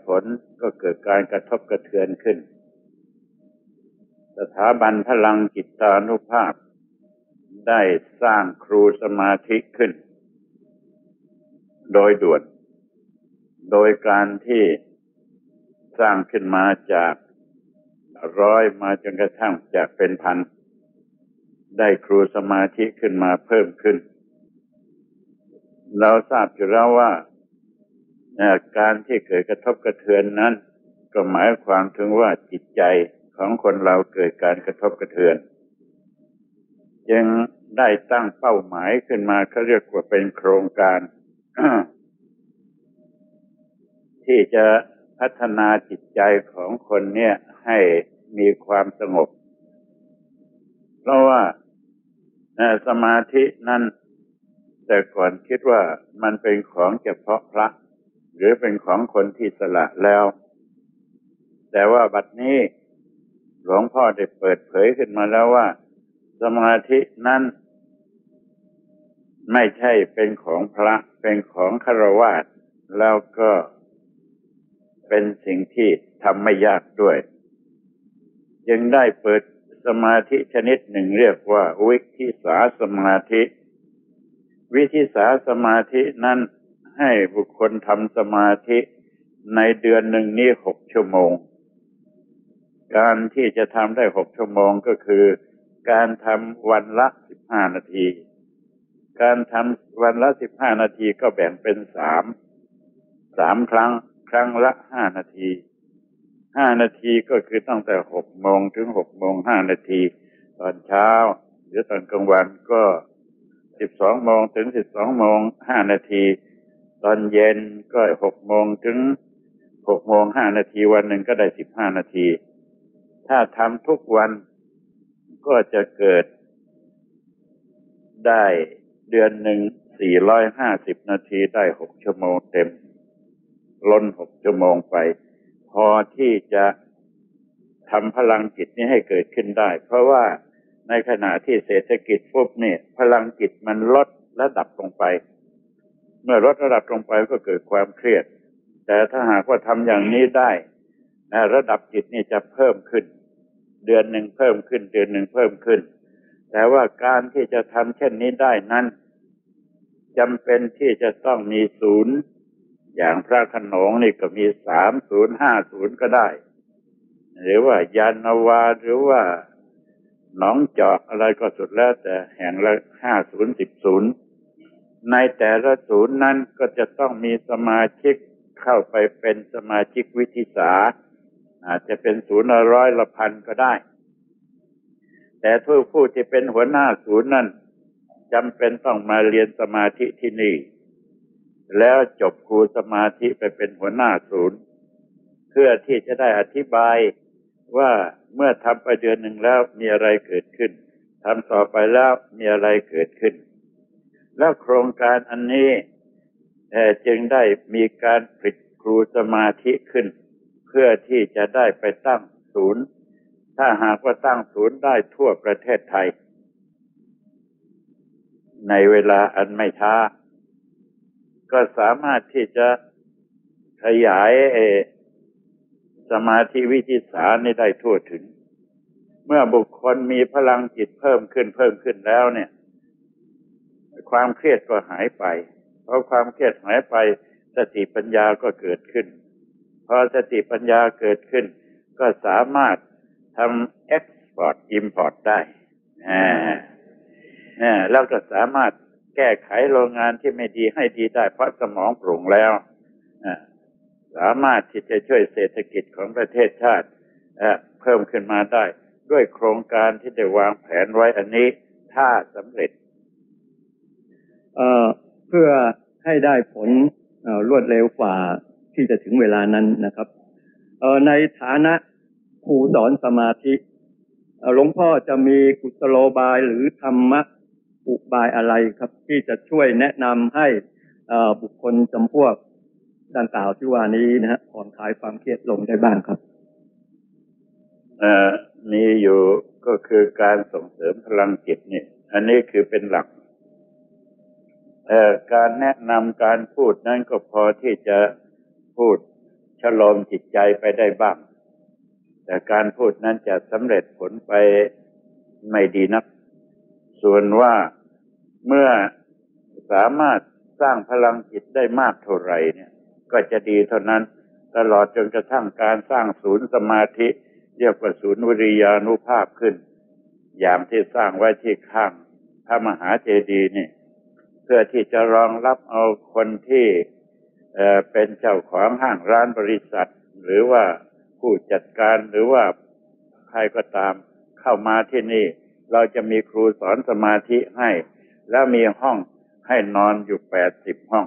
ผลก็เกิดการกระทบกระเทือนขึ้น สถาบันพลังจิตานุภาพได้สร้างครูสมาธิขึ้น โดยด่วน โดยการที่สร้างขึ้นมาจากร้อยมาจนกระทั่งจากเป็นพัน ได้ครูสมาธิขึ้นมาเพิ่มขึ้น เราทราบอยู่แล้วว่าการที่เกิดกระทบกระเทือนนั้น ก็หมายความถึงว่าจิตใจของคนเราเกิดการกระทบกระเทือน จึงได้ตั้งเป้าหมายขึ้นมาเขาเรียกว่าเป็นโครงการ ที่จะพัฒนาจิตใจของคนเนี่ยให้มีความสงบ เพราะว่าสมาธินั้นแต่ก่อนคิดว่ามันเป็นของเฉพาะพระ หรือเป็นของคนที่สละแล้ว แต่ว่าบัดนี้หลวงพ่อได้เปิดเผยขึ้นมาแล้วว่า สมาธินั้นไม่ใช่เป็นของพระ เป็นของคารวาสแล้วก็เป็นสิ่งที่ทำไม่ยากด้วยยังได้เปิดสมาธิชนิดหนึ่งเรียกว่า วิธิสาสมาธิ วิธิสาสมาธินั้นให้บุคคลทำสมาธิในเดือนหนึ่งนี้หกชั่วโมง การที่จะทำได้หกชั่วโมงก็คือ การทำวันละสิบห้านาที การทำวันละสิบห้านาทีก็แบ่งเป็นสามสามครั้ง ครั้งละห้านาทีห้านาทีก็คือตั้งแต่หกโมงถึงหกโมงห้านาที ตอนเช้า หรือตอนกลางวันก็สิบสองโมงถึงสิบสองโมงห้านาที ตอนเย็นก็หกโมงถึงหกโมงห้านาทีวันหนึ่งก็ได้สิบห้านาที ถ้าทำทุกวันก็จะเกิดได้ เดือนหนึ่งสี่ร้อยห้าสิบนาทีได้หกชั่วโมงเต็ม ล้นหกชั่วโมงไป พอที่จะทำพลังจิตนี้ให้เกิดขึ้นได้ เพราะว่าในขณะที่เศรษฐกิจปุ๊บเนี่ยพลังจิตมันลดและดับลงไป เมื่อลดระดับลงไปก็เกิดความเครียด แต่ถ้าหากว่าทำอย่างนี้ได้ระดับจิตนี่จะเพิ่มขึ้น เดือนหนึ่งเพิ่มขึ้น เดือนหนึ่งเพิ่มขึ้น แต่ว่าการที่จะทำเช่นนี้ได้นั้นจำเป็นที่จะต้องมีศูนย์ อย่างพระขนงนี่ก็มีสามศูนย์ห้าศูนย์ก็ได้ หรือว่ายานนาวาหรือว่าหนองจอกอะไรก็สุดแล้วแต่แห่งละห้าศูนย์สิบศูนย์ในแต่ละศูนย์นั้นก็จะต้องมีสมาชิกเข้าไปเป็นสมาชิกวิธิสาอาจจะเป็นศูนย์ละร้อยละพันก็ได้ แต่ผู้ผู้ที่เป็นหัวหน้าศูนย์นั้นจำเป็นต้องมาเรียนสมาธิที่นี่ แล้วจบครูสมาธิไปเป็นหัวหน้าศูนย์ เพื่อที่จะได้อธิบายว่าเมื่อทำไปเดือนหนึ่งแล้วมีอะไรเกิดขึ้นทำต่อไปแล้วมีอะไรเกิดขึ้น แล้วโครงการอันนี้จึงได้มีการผลิตครูสมาธิขึ้น เพื่อที่จะได้ไปตั้งศูนย์ ถ้าหากว่าตั้งศูนย์ได้ทั่วประเทศไทย ในเวลาอันไม่ช้า ก็สามารถที่จะขยายสมาธิวิจิสานี้ได้ทั่วถึง เมื่อบุคคลมีพลังจิตเพิ่มขึ้นเพิ่มขึ้นแล้วเนี่ย ความเครียดก็หายไปพอความเครียดหายไปสติปัญญาก็เกิดขึ้น พอสติปัญญาเกิดขึ้น ก็สามารถ ทำ export import ได้อ่าแล้วก็สามารถแก้ไขโรงงานที่ไม่ดีให้ดีได้เพราะสมองโปร่งแล้วสามารถที่จะช่วยเศรษฐกิจของประเทศชาติเพิ่มขึ้นมาได้ ด้วยโครงการที่ได้วางแผนไว้อันนี้ ถ้าสำเร็จเเพื่อให้ได้ผลรวดเร็วกว่าที่จะถึงเวลานั้นนะครับในฐานะ ครูสอนสมาธิหลวงพ่อจะมีกุศโลบายหรือธรรมะอุบายอะไรครับ ที่จะช่วยแนะนำให้บุคคลจำพวกดังกล่าวที่ว่านี้นะฮะผ่อนคลายความเครียดลงได้บ้างครับมีอยู่ก็คือการส่งเสริมพลังจิตนี่อันนี้คือเป็นหลักการแนะนำการพูดนั้นก็พอที่จะพูดชโลมจิตใจไปได้บ้าง แต่การพูดนั้นจะสำเร็จผลไปไม่ดีนัก ส่วนว่าเมื่อสามารถสร้างพลังจิตได้มากเท่าไหร่เนี่ย ก็จะดีเท่านั้น ตลอดจนกระทั่งการสร้างศูนย์สมาธิ เรียกว่าศูนย์วิริยานุภาพขึ้น อย่างที่สร้างไว้ที่ข้างพระมหาเจดีย์นี่ เพื่อที่จะรองรับเอาคนที่เเป็นเจ้าของห้างร้านบริษัท หรือว่า ผู้จัดการหรือว่าใครก็ตามเข้ามาที่นี่ เราจะมีครูสอนสมาธิให้ แล้วมีห้องให้นอนอยู่แปดสิบห้อง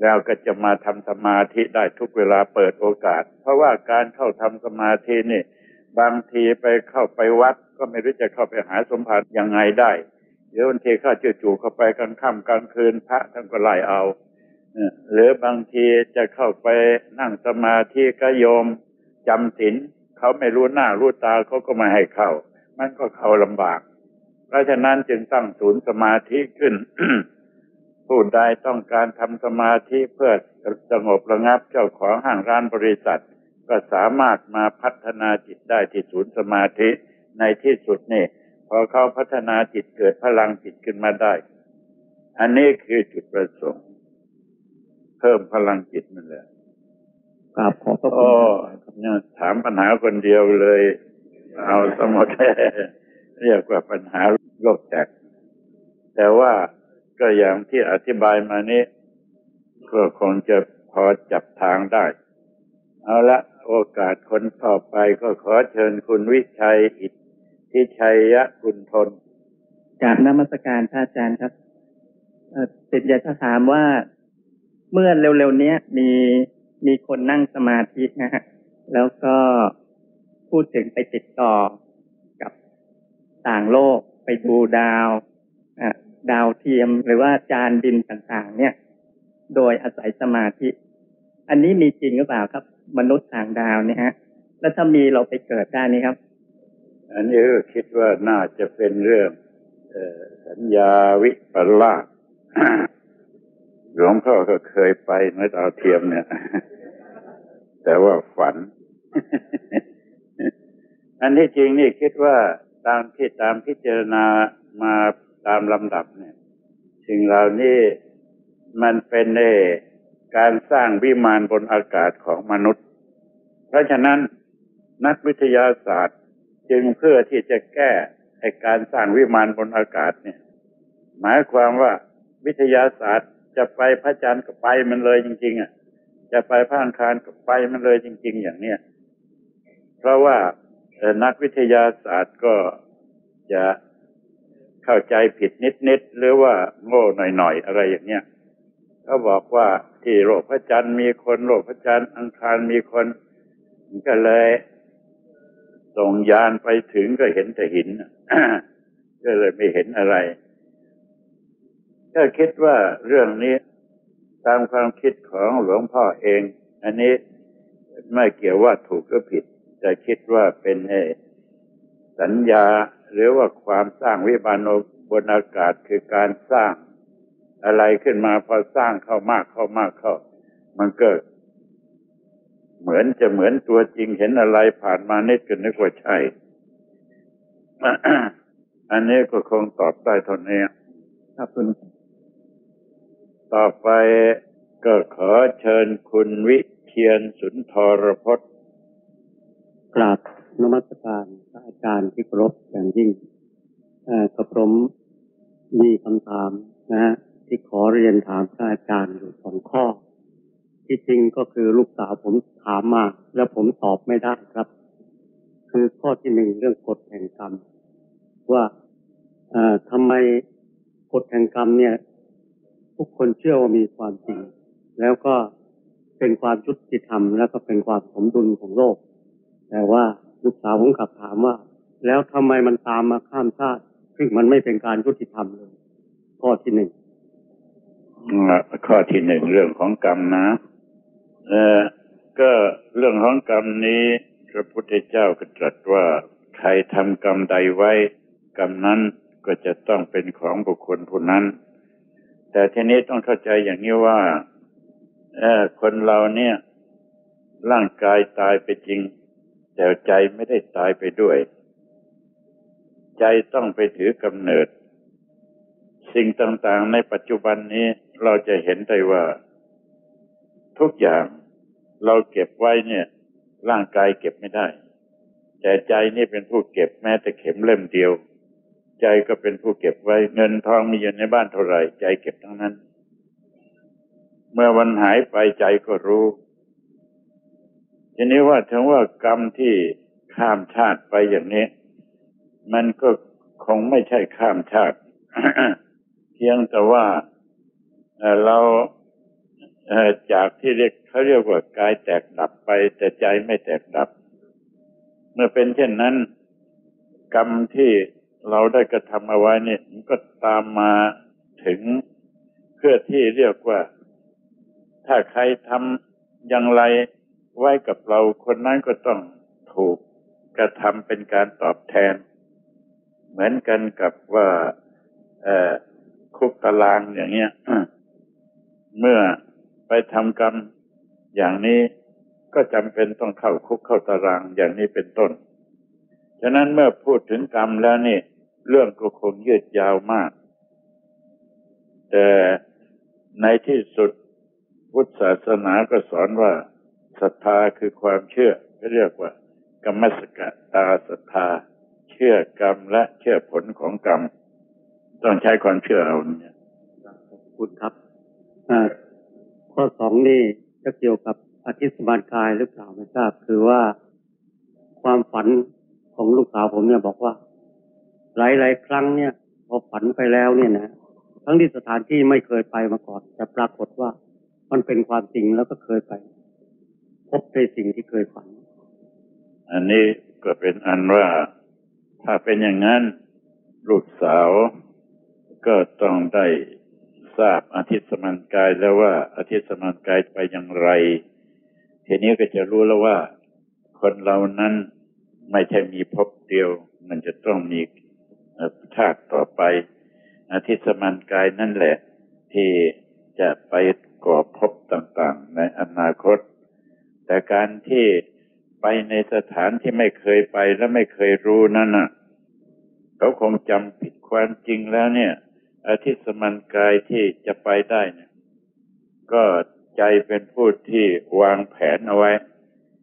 แล้วก็จะมาทำสมาธิได้ทุกเวลาเปิดโอกาส เพราะว่าการเข้าทำสมาธินี่ บางทีไปเข้าไปวัด ก็ไม่รู้จะเข้าไปหาสมบัติยังไงได้ เดี๋ยวบางทีข้าจู่ๆเข้าไปกลางค่ำกลางคืนพระท่านก็ไล่เอา หรือบางทีจะเข้าไปนั่งสมาธิก็โยมจำศีลเขาไม่รู้หน้ารู้ตาเขาก็มาให้เข้า มันก็เข้าลำบาก เพราะฉะนั้นจึงตั้งศูนย์สมาธิขึ้น ผู้ใดต้องการทำสมาธิเพื่อสงบระงับเจ้าของห้างร้านบริษัท ก็สามารถมาพัฒนาจิตได้ที่ศูนย์สมาธิในที่สุดนี่พอเขาพัฒนาจิตเกิดพลังจิตขึ้นมาได้ อันนี้คือจุดประสงค์ พิ่มพลังจิตนั่นแหละครับขอบคุณเนี่ยถามปัญหาคนเดียวเลย เอาสมดเรียกว่าปัญหาโลกแตกแต่ว่าก็อย่างที่อธิบายมานี้ก็คงจะพอจับทางได้ เอาละโอกาสคนต่อไปก็ขอเชิญคุณวิชัยอิทธิชัยยะคุณทนจากนมัสการพระอาจารย์ครับติดอยากจะถามว่า เมื่อเร็วๆนี้มีมีคนนั่งสมาธินะฮะแล้วก็พูดถึงไปติดต่อกับต่างโลกไปดูดาวดาวเทียมหรือว่าจานดินต่างๆ เนี่ย โดยอาศัยสมาธิ อันนี้มีจริงหรือเปล่าครับ มนุษย์ต่างดาวเนี่ยฮะ แล้วถ้ามีเราไปเกิดได้นี่ครับ อันนี้ก็คิดว่าน่าจะเป็นเรื่องสัญญาวิปลาส หลวงพ่อก็เคยไปในดาวเทียมเนี่ย แต่ว่าฝัน อันที่จริงนี่คิดว่าตามที่ตามพิจารณามาตามลำดับเนี่ย สิ่งเหล่านี้มันเป็นในการสร้างวิมานบนอากาศของมนุษย์ เพราะฉะนั้นนักวิทยาศาสตร์จึงเพื่อที่จะแก้ไอการสร้างวิมานบนอากาศเนี่ย หมายความว่าวิทยาศาสตร์ จะไปพระจันทร์ก็ไปมันเลยจริง ๆ อะ จะไปพระอังคารก็ไปมันเลยจริง ๆ อย่างเนี้ยเพราะว่านักวิทยาศาสตร์ก็จะเข้าใจผิดนิดๆหรือว่าโง่หน่อยๆอะไรอย่างเนี้ยเขาบอกว่าที่โลกพระจันทร์มีคนโลกพระจันทร์อังคารมีคนก็เลยส่งยานไปถึงก็เห็นแต่หินก็เลยไม่เห็นอะไร ก็คิดว่าเรื่องนี้ตามความคิดของหลวงพ่อเอง อันนี้ไม่เกี่ยวว่าถูกหรือผิด แต่คิดว่าเป็นสัญญาหรือว่าความสร้างวิบานบนอากาศคือการสร้างอะไรขึ้นมาพอสร้างเข้ามากเข้ามากเข้า มันกิดเหมือนจะเหมือนตัวจริงเห็นอะไรผ่านมานิดก็นึกว่าใช่ อันนี้ก็คงตอบได้เท่านี้ครับคุณ ต่อไปก็ขอเชิญคุณวิเทียนสุนทรพจน์กราบนมัสการพระอาจารย์ที่เคารพอย่างยิ่งกระผมมีคำถามนะฮะที่ขอเรียนถามพระอาจารย์อยู่สองข้อ ที่จริงก็คือลูกสาวผมถามมา แล้วผมตอบไม่ได้ครับ คือข้อที่หนึ่งเรื่องกฎแห่งกรรม ว่าทำไมกฎแห่งกรรมเนี่ย ทุกคนเชื่อว่ามีความจริง แล้วก็เป็นความยุติธรรมแล้วก็เป็นความสมดุลของโลก แต่ว่าลูกสาวผมกลับถามว่า แล้วทำไมมันตามมาข้ามชาติ ซึ่งมันไม่เป็นการยุติธรรมเลย ข้อที่หนึ่งอ่าข้อที่หนึ่งเรื่องของกรรมนะ เออก็เรื่องของกรรมนี้ พระพุทธเจ้าก็ตรัสว่าใครทำกรรมใดไว้ กรรมนั้นก็จะต้องเป็นของบุคคลผู้นั้น แต่ทีนี้ต้องเข้าใจอย่างนี้ว่าคนเราเนี่ย ร่างกายตายไปจริง แต่ใจไม่ได้ตายไปด้วย ใจต้องไปถือกำเนิด สิ่งต่างๆ ในปัจจุบันนี้เราจะเห็นได้ว่า ทุกอย่างเราเก็บไว้เนี่ย ร่างกายเก็บไม่ได้ แต่ใจนี่เป็นผู้เก็บแม้แต่เข็มเล่มเดียว ใจก็เป็นผู้เก็บไว้ เงินทองมีอยู่ในบ้านเท่าไหร่ ใจเก็บทั้งนั้น เมื่อวันหายไปใจก็รู้ ทีนี้ว่าถึงว่ากรรมที่ข้ามชาติไปอย่างนี้ มันก็คงไม่ใช่ข้ามชาติ เพียงแต่ว่าเราจากที่เรียกเขาเรียกว่ากายแตกดับไป แต่ใจไม่แตกดับ เมื่อเป็นเช่นนั้น กรรมที่ เราได้กระทำเอาไว้เนี่ยมันก็ตามมาถึงเพื่อที่เรียกว่า ถ้าใครทำอย่างไรไว้กับเราคนนั้นก็ต้องถูกกระทำเป็นการตอบแทน เหมือนกันกับว่าคุกตารางอย่างเงี้ยเมื่อไปทำกรรมอย่างนี้ก็จำเป็นต้องเข้าคุกเข้าตารางอย่างนี้เป็นต้น ฉะนั้นเมื่อพูดถึงกรรมแล้วนี่ เรื่องก็คงยืดยาวมาก แต่ในที่สุดพุทธศาสนาก็สอนว่าศรัทธาคือความเชื่อก็เรียกว่า กรรมสกตาศรัทธา เชื่อกรรมและเชื่อผลของกรรม ต้องใช้ความเชื่อเอาเนี่ยขอบคุณครับข้อสองนี่จะเกี่ยวกับอธิสมานกายหรือเปล่าไม่ทราบ คือว่าความฝันของลูกสาวผมเนี่ยบอกว่า หลายๆ ครั้งเนี่ย พอฝันไปแล้วเนี่ยนะทั้งที่สถานที่ไม่เคยไปมาก่อน แต่ปรากฏว่ามันเป็นความจริงแล้วก็เคยไป พบในสิ่งที่เคยฝัน อันนี้ก็เป็นอันว่าถ้าเป็นอย่างนั้นลูกสาวก็ต้องได้ทราบอาทิตย์สมันกายแล้วว่าอาทิตย์สมันกายไปอย่างไร ทีนี้ก็จะรู้แล้วว่า คนเรานั้นไม่ใช่มีภพเดียว มันจะต้องมี ชาติต่อไปอาทิตย์สมันกายนั่นแหละ ที่จะไปก่อภพต่างๆ ในอนาคต แต่การที่ไปในสถานที่ไม่เคยไปและไม่เคยรู้นั่นน่ะเขาคงจำผิดความจริงแล้วเนี่ยอาทิตย์สมันกายที่จะไปได้เนี่ยก็ใจเป็นผู้ที่วางแผนเอาไว้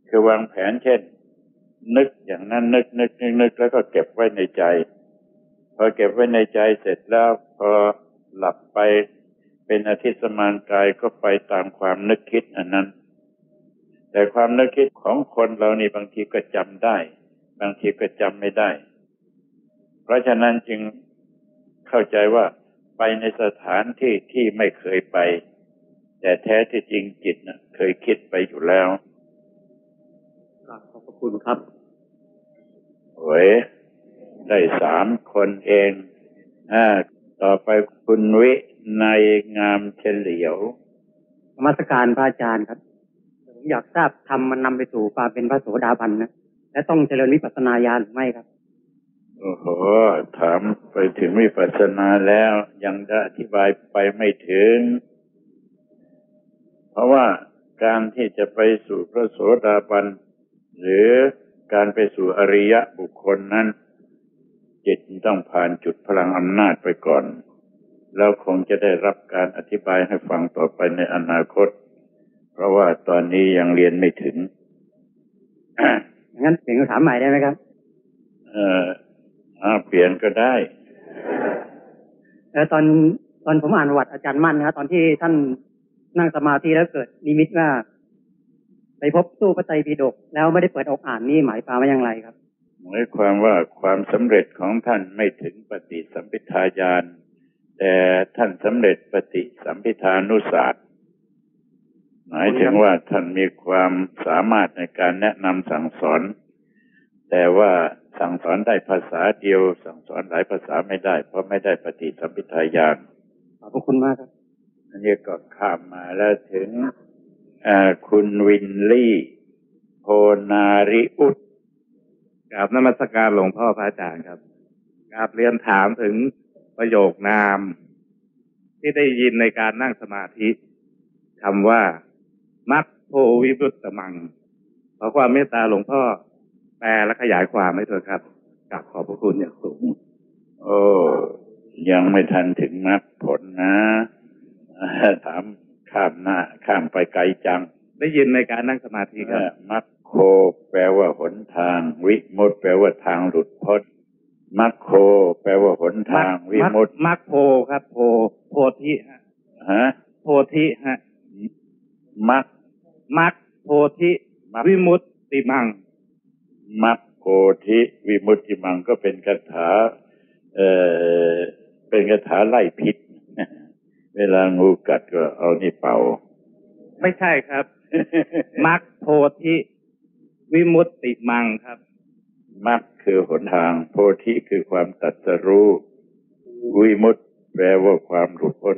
คือวางแผนเช่น นึกอย่างนั้นนึกนึกนึกนึกแล้วก็เก็บไว้ในใจ พอเก็บไว้ในใจเสร็จแล้วพอหลับไปเป็นอาทิตย์สมานกายก็ไปตามความนึกคิดอันนั้น แต่ความนึกคิดของคนเรานี่บางทีก็จำได้ บางทีก็จำไม่ได้ เพราะฉะนั้นจึงเข้าใจว่าไปในสถานที่ที่ไม่เคยไป แต่แท้ที่จริงจิตนะเคยคิดไปอยู่แล้วครับขอบพระคุณครับโอ้ย ได้สามคนเองอ่าต่อไปคุณวิในยงามเฉลียวนมัสการพระอาจารย์ครับ ผมอยากทราบทำมันนำไปสู่ความเป็นพระโสดาบันนะ และต้องเจริญวิปัสสนาญาณหรือไม่ครับ โอ้โห ถามไปถึงวิปัสสนาแล้วยังจะอธิบายไปไม่ถึง เพราะว่าการที่จะไปสู่พระโสดาบัน หรือการไปสู่อริยะบุคคลนั้น จิตต้องผ่านจุดพลังอำนาจไปก่อน แล้วคงจะได้รับการอธิบายให้ฟังต่อไปในอนาคต เพราะว่าตอนนี้ยังเรียนไม่ถึงงั้นเปลี่ยนคำถามใหม่ได้ไหมครับ เอออ่าเปลี่ยนก็ได้เออตอนตอนผมอ่านประวัติอาจารย์มั่นนะครับตอนที่ท่านนั่งสมาธิแล้วเกิดนิมิตว่า ไปพบตู้พระไตรปิฎกแล้วไม่ได้เปิดออกอ่านนี่หมายความว่าอย่างไรครับ หมายความว่าความสำเร็จของท่านไม่ถึงปฏิสัมพิทาญาณแต่ท่านสำเร็จปฏิสัมพิทานุศาสตร์หมายถึงว่าท่านมีความสามารถในการแนะนำสั่งสอน แต่ว่าสั่งสอนได้ภาษาเดียว สั่งสอนหลายภาษาไม่ได้ เพราะไม่ได้ปฏิสัมพิทาญาณขอบพระคุณมากครับอันนี้ก็ข้ามมาแล้วถึงเอ่อคุณวินลี่โพนาริอุต กราบนมัสการหลวงพ่อพระอาจารย์ครับกราบเรียนถามถึงประโยคนาม ที่ได้ยินในการนั่งสมาธิคำว่า มัคโพวิรุตตมัง ขอความเมตตาหลวงพ่อแปลและขยายความให้เถอะครับกราบขอบพระคุณอย่างสูง โอ้ยังไม่ทันถึงมรรคผลนะถามข้ามหน้าข้ามไปไกลจัง ได้ยินในการนั่งสมาธิครับเอ่อมรรค โคแปลว่าหนทาง วิมุตติแปลว่าทางหลุดพ้นมรรคโค แปลว่าหนทาง วิมุตติมัคโพครับโพโพธิฮะฮะโพธิฮะมรรคมัคโพธิมรรควิมุตติมังมรรคโพธิวิมุตติมังก็เป็นคาถา เอ่อเป็นคาถาไล่พิษเวลางูกัดก็เอานี่เป่า ไม่ใช่ครับมัคโพธิ วิมุตติมังครับมรรคคือหนทาง โพธิคือความตัดสรู้วิมุตติแปลว่าความหลุดพ้น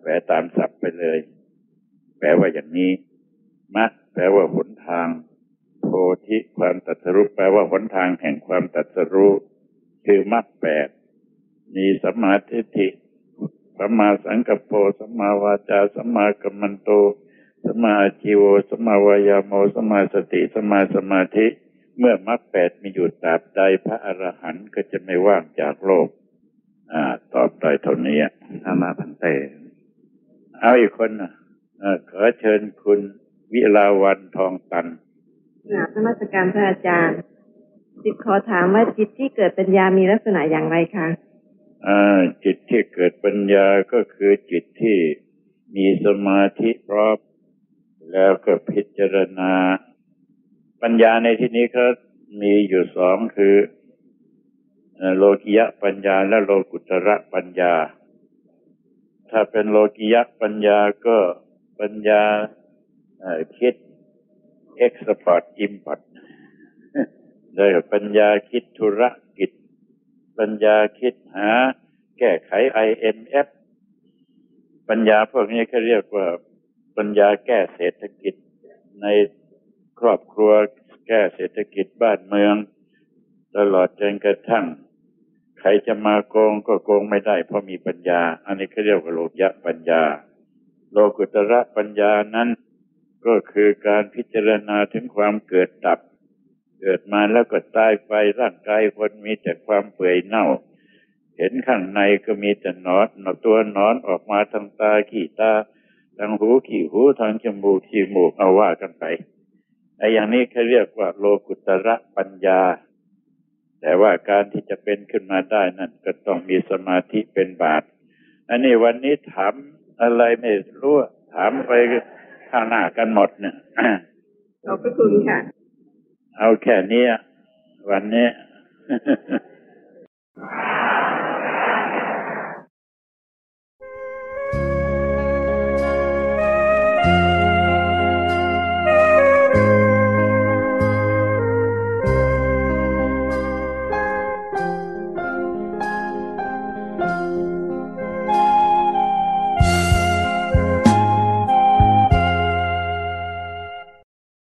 แปลตามศัพท์ไปเลย แปลว่าอย่างนี้มรรคแปลว่าหนทาง โพธิความตัดสรู้แปลว่าหนทางแห่งความตัดสรู้คือมรรคแปดมีสัมมาทิฏฐิสัมมาสังกัปโปสัมมาวาจาสัมมากัมมันโต สัมมาอาชีโวสัมมาวายาโมสัมมาสติสัมมาสมาธิ เมื่อมรรคแปดมีอยู่ตราบใดพระอรหันต์ก็จะไม่ว่างจากโลก อ่า ตอบได้เท่านี้อะอามาพันเต เอาอีกคนนะเอ่อขอเชิญคุณวิลาวันทองตันกราบนมัสการพระอาจารย์ จิตขอถามว่าจิตที่เกิดปัญญามีลักษณะอย่างไรคะอ่าจิตที่เกิดปัญญาก็คือจิตที่มีสมาธิพร้อม แล้วก็พิจารณา ปัญญาในที่นี้ก็มีอยู่สองคือโลกิยะปัญญาและโลกุตระปัญญา ถ้าเป็นโลกิยะปัญญาก็ปัญญาเอ่อคิด export import ได้ปัญญาคิดธุรกิจ ปัญญาคิดหา แก้ไข IMF ปัญญาพวกนี้เขาเรียกว่า ปัญญาแก้เศรษฐกิจ ในครอบครัวแก้เศรษฐกิจบ้านเมือง ตลอดจนกระทั่งใครจะมาโกงก็โกงไม่ได้ เพราะมีปัญญา อันนี้เขาเรียกว่าโลกยะปัญญา โลกุตระปัญญานั้น ก็คือการพิจารณาถึงความเกิดดับ เกิดมาแล้วก็ตายไปร่างกายคนมีแต่ความเปื่อยเน่า เห็นข้างในก็มีแต่หนอนหนอนตัวหนอนออกมาทางตาขี้ตา ทางหูขี้หูทางจมูกขี้มูกเอาว่ากันไปไอ้อย่างนี้เขาเรียกว่าโลกุตระปัญญา แต่ว่าการที่จะเป็นขึ้นมาได้นั่นก็ต้องมีสมาธิเป็นบาตอันนี้วันนี้ถามอะไรไม่รู้ถามไปข้างหน้ากันหมดเนี่ยขอบพระคุณค่ะ เอาแค่เนี้ยวันนี้